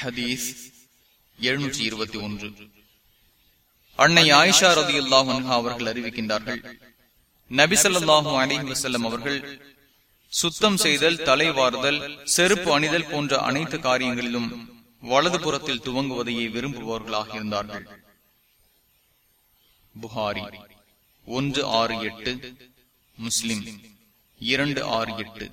ஹதீஸ் எழுநூற்றி இருபத்தி ஒன்று. அன்னை ஆயிஷா ரதி அவர்கள் அறிவிக்கின்றார்கள் நபிசல்லாஹு அலி வசல்லம் அவர்கள் சுத்தம் செய்தல் தலைவாறுதல் செருப்பு அணிதல் போன்ற அனைத்து காரியங்களிலும் வலது புறத்தில் துவங்குவதையே விரும்புபவர்களாக இருந்தார்கள். புகாரி ஒன்று ஆறு எட்டு முஸ்லிம் இரண்டு ஆறு எட்டு.